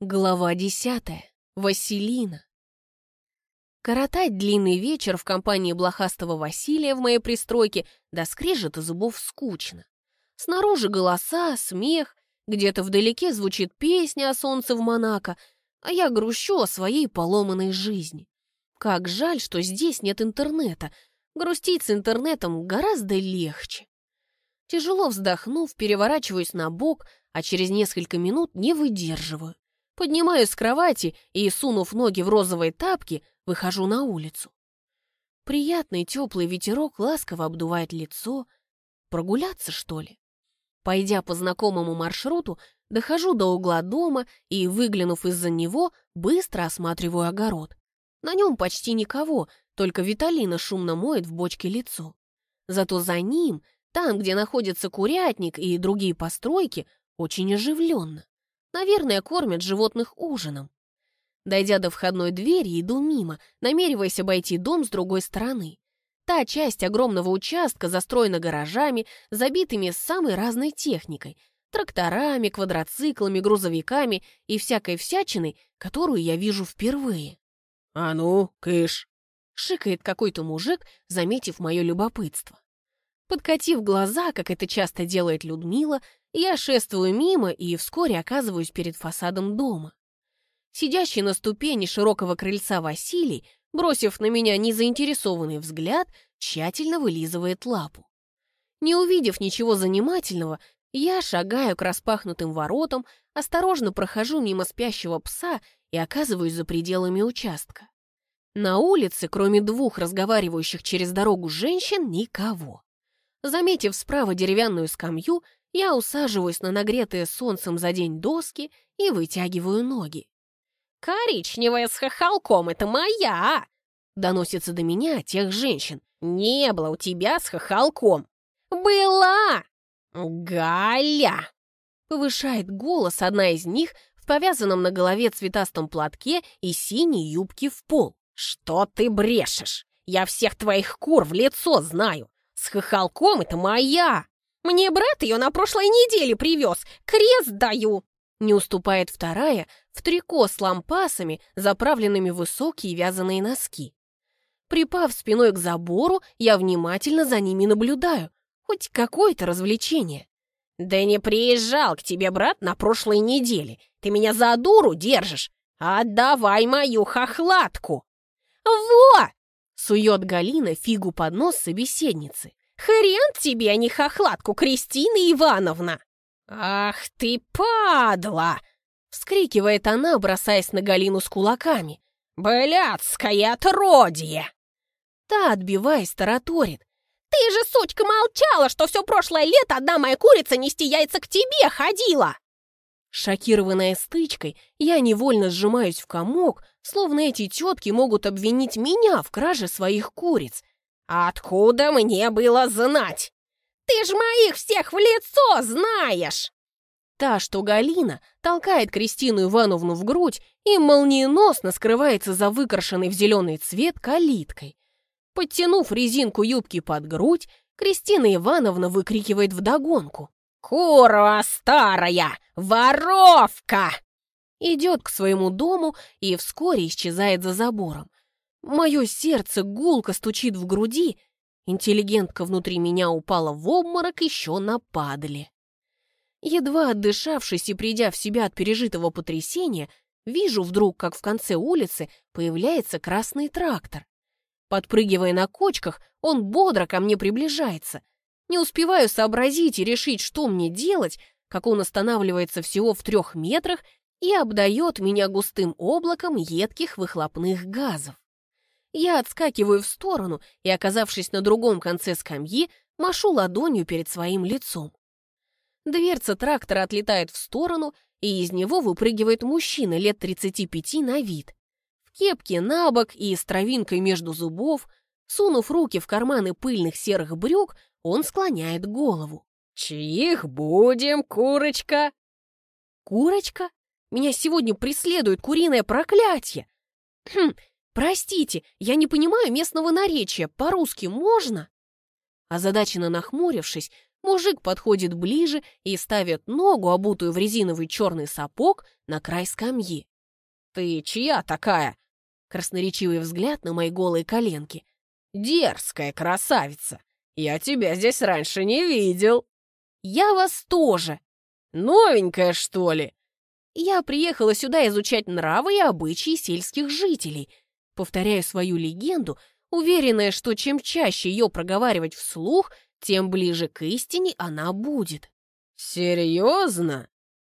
Глава десятая. Василина. Коротать длинный вечер в компании блохастого Василия в моей пристройке до скрежета зубов скучно. Снаружи голоса, смех, где-то вдалеке звучит песня о солнце в Монако, а я грущу о своей поломанной жизни. Как жаль, что здесь нет интернета. Грустить с интернетом гораздо легче. Тяжело вздохнув, переворачиваюсь на бок, а через несколько минут не выдерживаю. Поднимаюсь с кровати и, сунув ноги в розовые тапки, выхожу на улицу. Приятный теплый ветерок ласково обдувает лицо. Прогуляться, что ли? Пойдя по знакомому маршруту, дохожу до угла дома и, выглянув из-за него, быстро осматриваю огород. На нем почти никого, только Виталина шумно моет в бочке лицо. Зато за ним, там, где находится курятник и другие постройки, очень оживленно. Наверное, кормят животных ужином. Дойдя до входной двери, иду мимо, намереваясь обойти дом с другой стороны. Та часть огромного участка застроена гаражами, забитыми самой разной техникой, тракторами, квадроциклами, грузовиками и всякой всячиной, которую я вижу впервые. «А ну, кыш!» — шикает какой-то мужик, заметив мое любопытство. Подкатив глаза, как это часто делает Людмила, я шествую мимо и вскоре оказываюсь перед фасадом дома. Сидящий на ступени широкого крыльца Василий, бросив на меня незаинтересованный взгляд, тщательно вылизывает лапу. Не увидев ничего занимательного, я шагаю к распахнутым воротам, осторожно прохожу мимо спящего пса и оказываюсь за пределами участка. На улице, кроме двух разговаривающих через дорогу женщин, никого. Заметив справа деревянную скамью, я усаживаюсь на нагретые солнцем за день доски и вытягиваю ноги. «Коричневая с хохолком — это моя!» Доносится до меня тех женщин. «Не было у тебя с хохолком!» «Была!» «Галя!» Повышает голос одна из них в повязанном на голове цветастом платке и синей юбке в пол. «Что ты брешешь? Я всех твоих кур в лицо знаю! С хохолком это моя! Мне брат ее на прошлой неделе привез, крест даю!» Не уступает вторая в трико с лампасами, заправленными в высокие вязаные носки. Припав спиной к забору, я внимательно за ними наблюдаю. Хоть какое-то развлечение. «Да не приезжал к тебе брат на прошлой неделе. Ты меня за дуру держишь. Отдавай мою хохлатку!» «Во!» — сует Галина фигу под нос собеседницы. «Хрен тебе, а не хохлатку, Кристина Ивановна!» «Ах ты, падла!» — вскрикивает она, бросаясь на Галину с кулаками. «Блядское отродье!» Та, отбиваясь, тараторит. «Ты же, сучка, молчала, что все прошлое лето одна моя курица нести яйца к тебе ходила!» Шокированная стычкой, я невольно сжимаюсь в комок, словно эти тетки могут обвинить меня в краже своих куриц. «Откуда мне было знать?» Ты ж моих всех в лицо знаешь!» Та, что Галина, толкает Кристину Ивановну в грудь и молниеносно скрывается за выкрашенной в зеленый цвет калиткой. Подтянув резинку юбки под грудь, Кристина Ивановна выкрикивает вдогонку. «Курва старая! Воровка!» Идет к своему дому и вскоре исчезает за забором. Мое сердце гулко стучит в груди, Интеллигентка внутри меня упала в обморок еще на падали. Едва отдышавшись и придя в себя от пережитого потрясения, вижу вдруг, как в конце улицы появляется красный трактор. Подпрыгивая на кочках, он бодро ко мне приближается. Не успеваю сообразить и решить, что мне делать, как он останавливается всего в трех метрах и обдает меня густым облаком едких выхлопных газов. Я отскакиваю в сторону и, оказавшись на другом конце скамьи, машу ладонью перед своим лицом. Дверца трактора отлетает в сторону, и из него выпрыгивает мужчина лет 35 на вид. В кепке на бок и с травинкой между зубов, сунув руки в карманы пыльных серых брюк, он склоняет голову. «Чьих будем, курочка?» «Курочка? Меня сегодня преследует куриное проклятие!» «Хм, «Простите, я не понимаю местного наречия. По-русски можно?» Озадаченно нахмурившись, Мужик подходит ближе и ставит ногу, обутую в резиновый черный сапог, на край скамьи. «Ты чья такая?» Красноречивый взгляд на мои голые коленки. «Дерзкая красавица! Я тебя здесь раньше не видел!» «Я вас тоже!» «Новенькая, что ли?» «Я приехала сюда изучать нравы и обычаи сельских жителей», повторяю свою легенду, уверенная, что чем чаще ее проговаривать вслух, тем ближе к истине она будет. «Серьезно?»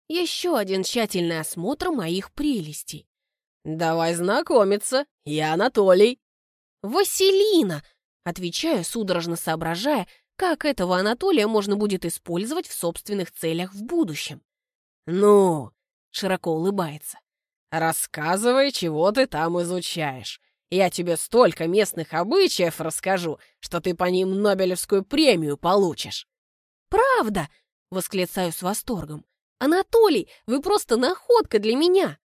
Еще один тщательный осмотр моих прелестей. «Давай знакомиться, я Анатолий». «Василина!» Отвечаю, судорожно соображая, как этого Анатолия можно будет использовать в собственных целях в будущем. «Ну?» — широко улыбается. «Рассказывай, чего ты там изучаешь. Я тебе столько местных обычаев расскажу, что ты по ним Нобелевскую премию получишь». «Правда?» — восклицаю с восторгом. «Анатолий, вы просто находка для меня!»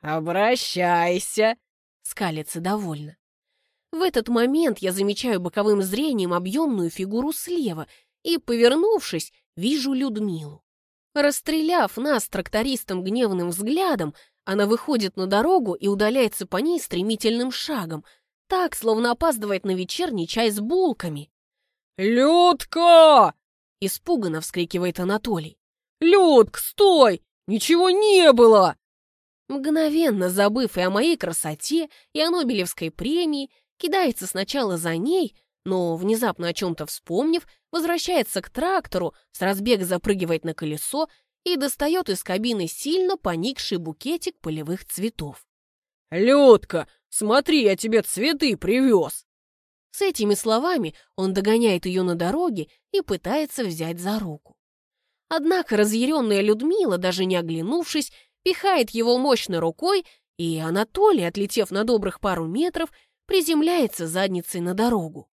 «Обращайся!» — скалится довольно. В этот момент я замечаю боковым зрением объемную фигуру слева и, повернувшись, вижу Людмилу. Расстреляв нас трактористом гневным взглядом, она выходит на дорогу и удаляется по ней стремительным шагом, так, словно опаздывает на вечерний чай с булками. «Людка!» — испуганно вскрикивает Анатолий. «Людк, стой! Ничего не было!» Мгновенно забыв и о моей красоте, и о Нобелевской премии, кидается сначала за ней, но, внезапно о чем-то вспомнив, возвращается к трактору, с разбега запрыгивает на колесо и достает из кабины сильно поникший букетик полевых цветов. «Людка, смотри, я тебе цветы привез!» С этими словами он догоняет ее на дороге и пытается взять за руку. Однако разъяренная Людмила, даже не оглянувшись, пихает его мощной рукой, и Анатолий, отлетев на добрых пару метров, приземляется задницей на дорогу.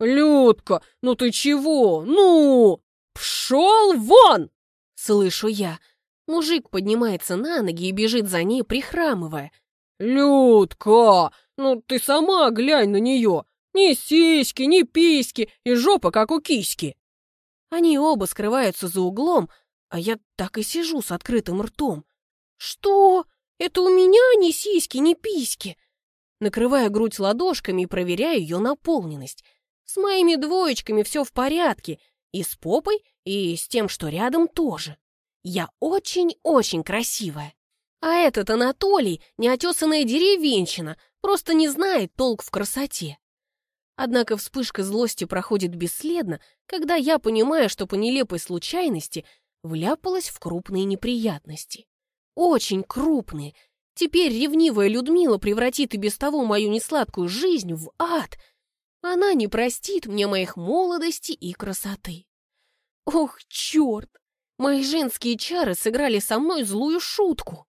«Людка, ну ты чего? Ну! Пшел вон!» Слышу я. Мужик поднимается на ноги и бежит за ней, прихрамывая. «Людка, ну ты сама глянь на нее! Ни сиськи, ни письки, и жопа, как у киськи!» Они оба скрываются за углом, а я так и сижу с открытым ртом. «Что? Это у меня ни сиськи, ни письки?» накрывая грудь ладошками и проверяя ее наполненность. С моими двоечками все в порядке, и с попой, и с тем, что рядом тоже. Я очень-очень красивая. А этот Анатолий, неотесанная деревенщина, просто не знает толк в красоте. Однако вспышка злости проходит бесследно, когда я понимаю, что по нелепой случайности вляпалась в крупные неприятности. Очень крупные, Теперь ревнивая Людмила превратит и без того мою несладкую жизнь в ад. Она не простит мне моих молодости и красоты. Ох, черт! Мои женские чары сыграли со мной злую шутку.